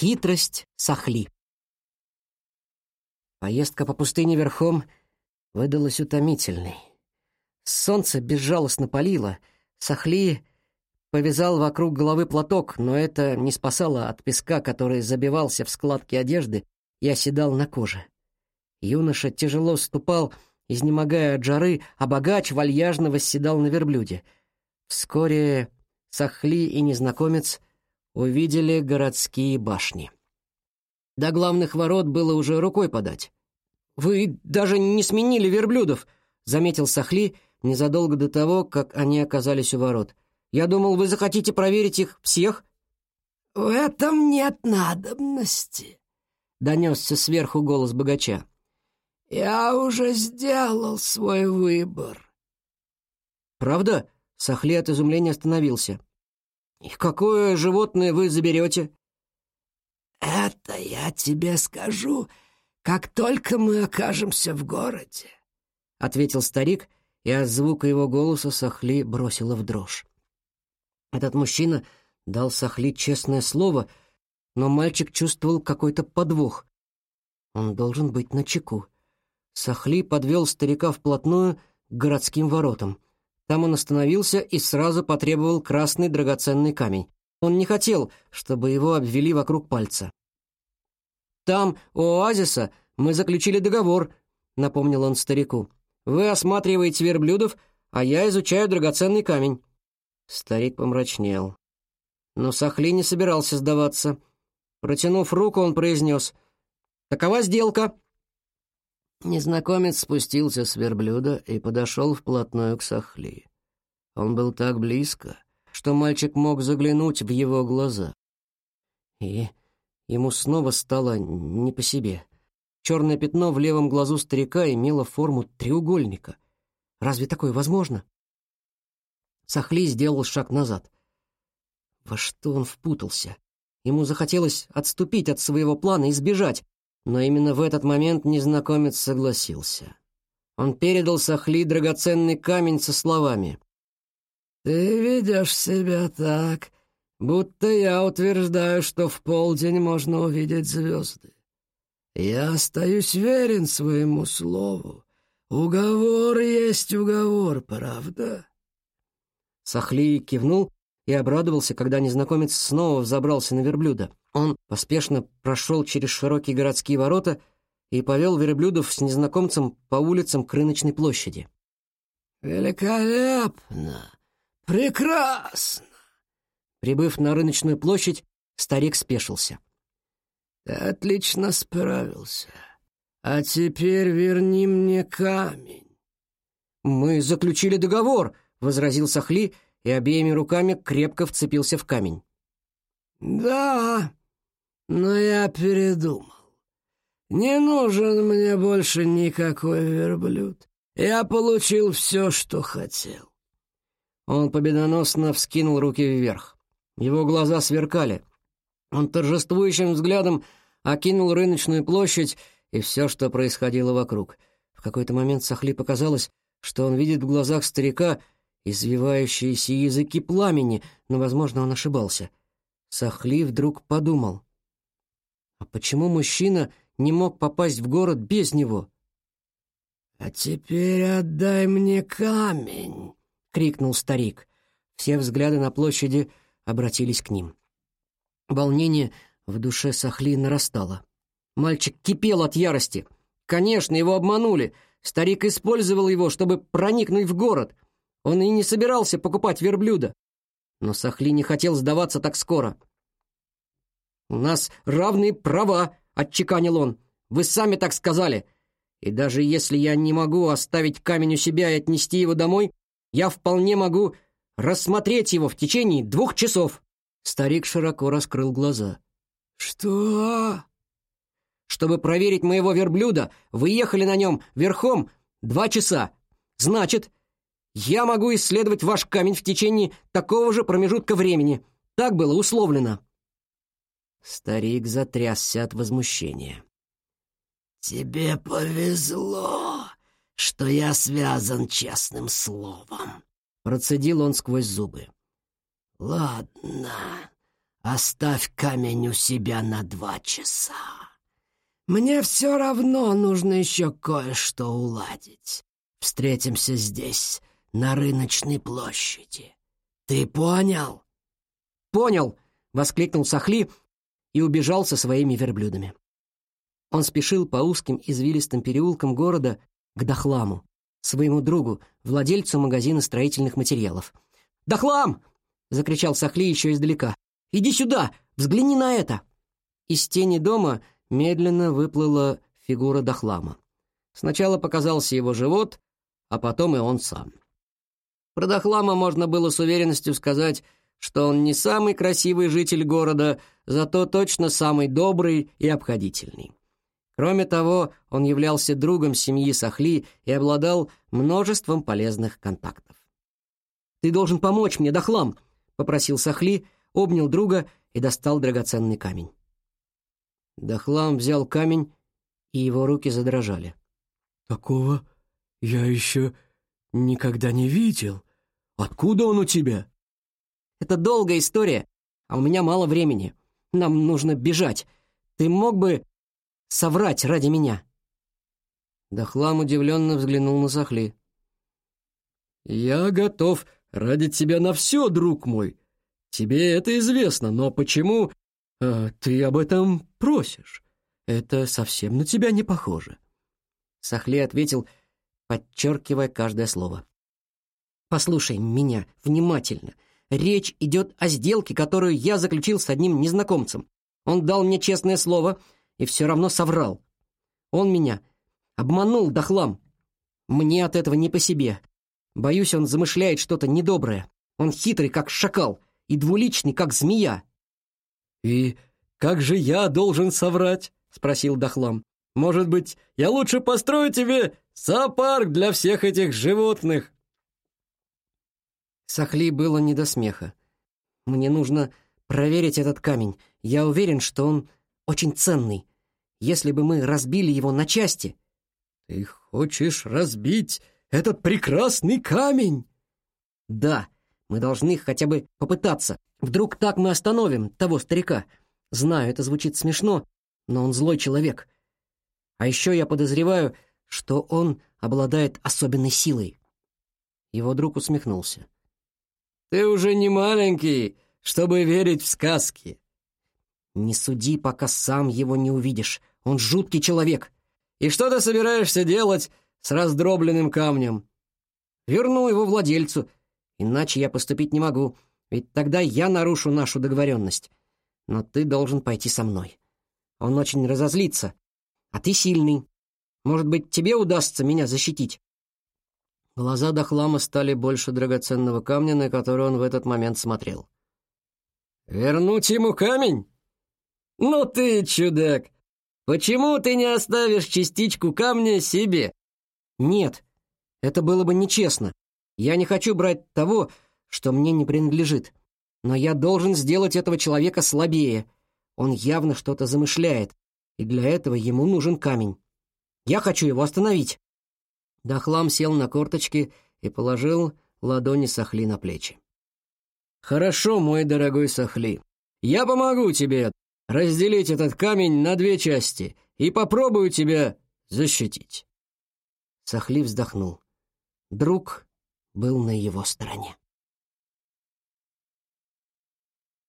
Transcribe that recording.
Хитрость Сахли. Поездка по пустыне верхом выдалась утомительной. Солнце безжалостно палило, Сахли повязал вокруг головы платок, но это не спасало от песка, который забивался в складки одежды и оседал на коже. Юноша тяжело ступал, изнемогая от жары, а богач вальяжно восседал на верблюде. Вскоре Сахли и незнакомец увидели городские башни. До главных ворот было уже рукой подать. «Вы даже не сменили верблюдов», — заметил Сахли незадолго до того, как они оказались у ворот. «Я думал, вы захотите проверить их всех?» «В этом нет надобности», — донесся сверху голос богача. «Я уже сделал свой выбор». «Правда?» — Сахли от изумления остановился. «И какое животное вы заберете?» «Это я тебе скажу, как только мы окажемся в городе», — ответил старик, и от звука его голоса Сахли бросила в дрожь. Этот мужчина дал Сахли честное слово, но мальчик чувствовал какой-то подвох. Он должен быть начеку. Сахли подвел старика вплотную к городским воротам. Там он остановился и сразу потребовал красный драгоценный камень. Он не хотел, чтобы его обвели вокруг пальца. «Там, у оазиса, мы заключили договор», — напомнил он старику. «Вы осматриваете верблюдов, а я изучаю драгоценный камень». Старик помрачнел. Но Сахли не собирался сдаваться. Протянув руку, он произнес «Такова сделка». Незнакомец спустился с верблюда и подошел вплотную к Сахли. Он был так близко, что мальчик мог заглянуть в его глаза. И ему снова стало не по себе. Черное пятно в левом глазу старика имело форму треугольника. Разве такое возможно? Сахли сделал шаг назад. Во что он впутался? Ему захотелось отступить от своего плана и сбежать, но именно в этот момент незнакомец согласился. Он передал Сахли драгоценный камень со словами. «Ты ведешь себя так, будто я утверждаю, что в полдень можно увидеть звезды. Я остаюсь верен своему слову. Уговор есть уговор, правда?» Сахли кивнул и обрадовался, когда незнакомец снова взобрался на верблюда. Он поспешно прошел через широкие городские ворота и повел верблюдов с незнакомцем по улицам к рыночной площади. «Великолепно! Прекрасно!» Прибыв на рыночную площадь, старик спешился. «Ты отлично справился. А теперь верни мне камень». «Мы заключили договор», — возразил Сахли и обеими руками крепко вцепился в камень. «Да, но я передумал. Не нужен мне больше никакой верблюд. Я получил все, что хотел». Он победоносно вскинул руки вверх. Его глаза сверкали. Он торжествующим взглядом окинул рыночную площадь и все, что происходило вокруг. В какой-то момент Сахли показалось, что он видит в глазах старика извивающиеся языки пламени, но, возможно, он ошибался. Сахли вдруг подумал. А почему мужчина не мог попасть в город без него? «А теперь отдай мне камень!» — крикнул старик. Все взгляды на площади обратились к ним. Волнение в душе Сахли нарастало. Мальчик кипел от ярости. Конечно, его обманули. Старик использовал его, чтобы проникнуть в город. Он и не собирался покупать верблюда. Но Сахли не хотел сдаваться так скоро. «У нас равные права», — отчеканил он. «Вы сами так сказали. И даже если я не могу оставить камень у себя и отнести его домой, я вполне могу рассмотреть его в течение двух часов». Старик широко раскрыл глаза. «Что?» «Чтобы проверить моего верблюда, вы ехали на нем верхом два часа. Значит, я могу исследовать ваш камень в течение такого же промежутка времени. Так было условлено». Старик затрясся от возмущения. «Тебе повезло, что я связан честным словом», — процедил он сквозь зубы. «Ладно, оставь камень у себя на два часа. Мне все равно нужно еще кое-что уладить. Встретимся здесь, на рыночной площади. Ты понял? Понял, воскликнул Сахли и убежал со своими верблюдами. Он спешил по узким извилистым переулкам города к Дахламу, своему другу, владельцу магазина строительных материалов. «Дахлам!» — закричал Сахли еще издалека. «Иди сюда! Взгляни на это!» Из тени дома медленно выплыла фигура Дахлама. Сначала показался его живот, а потом и он сам. Про Дахлама можно было с уверенностью сказать, что он не самый красивый житель города, зато точно самый добрый и обходительный. Кроме того, он являлся другом семьи Сахли и обладал множеством полезных контактов. «Ты должен помочь мне, Дахлам!» — попросил Сахли, обнял друга и достал драгоценный камень. Дахлам взял камень, и его руки задрожали. «Такого я еще никогда не видел. Откуда он у тебя?» «Это долгая история, а у меня мало времени. Нам нужно бежать. Ты мог бы соврать ради меня?» Дахлам удивленно взглянул на Сахли. «Я готов ради тебя на все, друг мой. Тебе это известно, но почему «А ты об этом просишь? Это совсем на тебя не похоже». Сахле ответил, подчеркивая каждое слово. «Послушай меня внимательно. Речь идет о сделке, которую я заключил с одним незнакомцем. Он дал мне честное слово и все равно соврал. Он меня обманул до хлам. Мне от этого не по себе. Боюсь, он замышляет что-то недоброе. Он хитрый, как шакал, и двуличный, как змея. «И как же я должен соврать?» — спросил Дахлам. «Может быть, я лучше построю тебе зоопарк для всех этих животных?» Сахли было не до смеха. «Мне нужно проверить этот камень. Я уверен, что он очень ценный. Если бы мы разбили его на части...» «Ты хочешь разбить этот прекрасный камень?» «Да, мы должны хотя бы попытаться. Вдруг так мы остановим того старика. Знаю, это звучит смешно, но он злой человек. А еще я подозреваю, что он обладает особенной силой. Его друг усмехнулся. Ты уже не маленький, чтобы верить в сказки. Не суди, пока сам его не увидишь. Он жуткий человек. И что ты собираешься делать с раздробленным камнем? Верну его владельцу, иначе я поступить не могу. Ведь тогда я нарушу нашу договоренность. Но ты должен пойти со мной. Он очень разозлится. А ты сильный. Может быть, тебе удастся меня защитить?» Глаза Дахлама стали больше драгоценного камня, на который он в этот момент смотрел. «Вернуть ему камень? Ну ты чудак! Почему ты не оставишь частичку камня себе?» «Нет, это было бы нечестно. Я не хочу брать того, что мне не принадлежит. Но я должен сделать этого человека слабее. Он явно что-то замышляет, и для этого ему нужен камень. Я хочу его остановить». Дахлам сел на корточки и положил ладони Сахли на плечи. «Хорошо, мой дорогой Сахли. Я помогу тебе разделить этот камень на две части и попробую тебя защитить». Сахли вздохнул. Друг был на его стороне.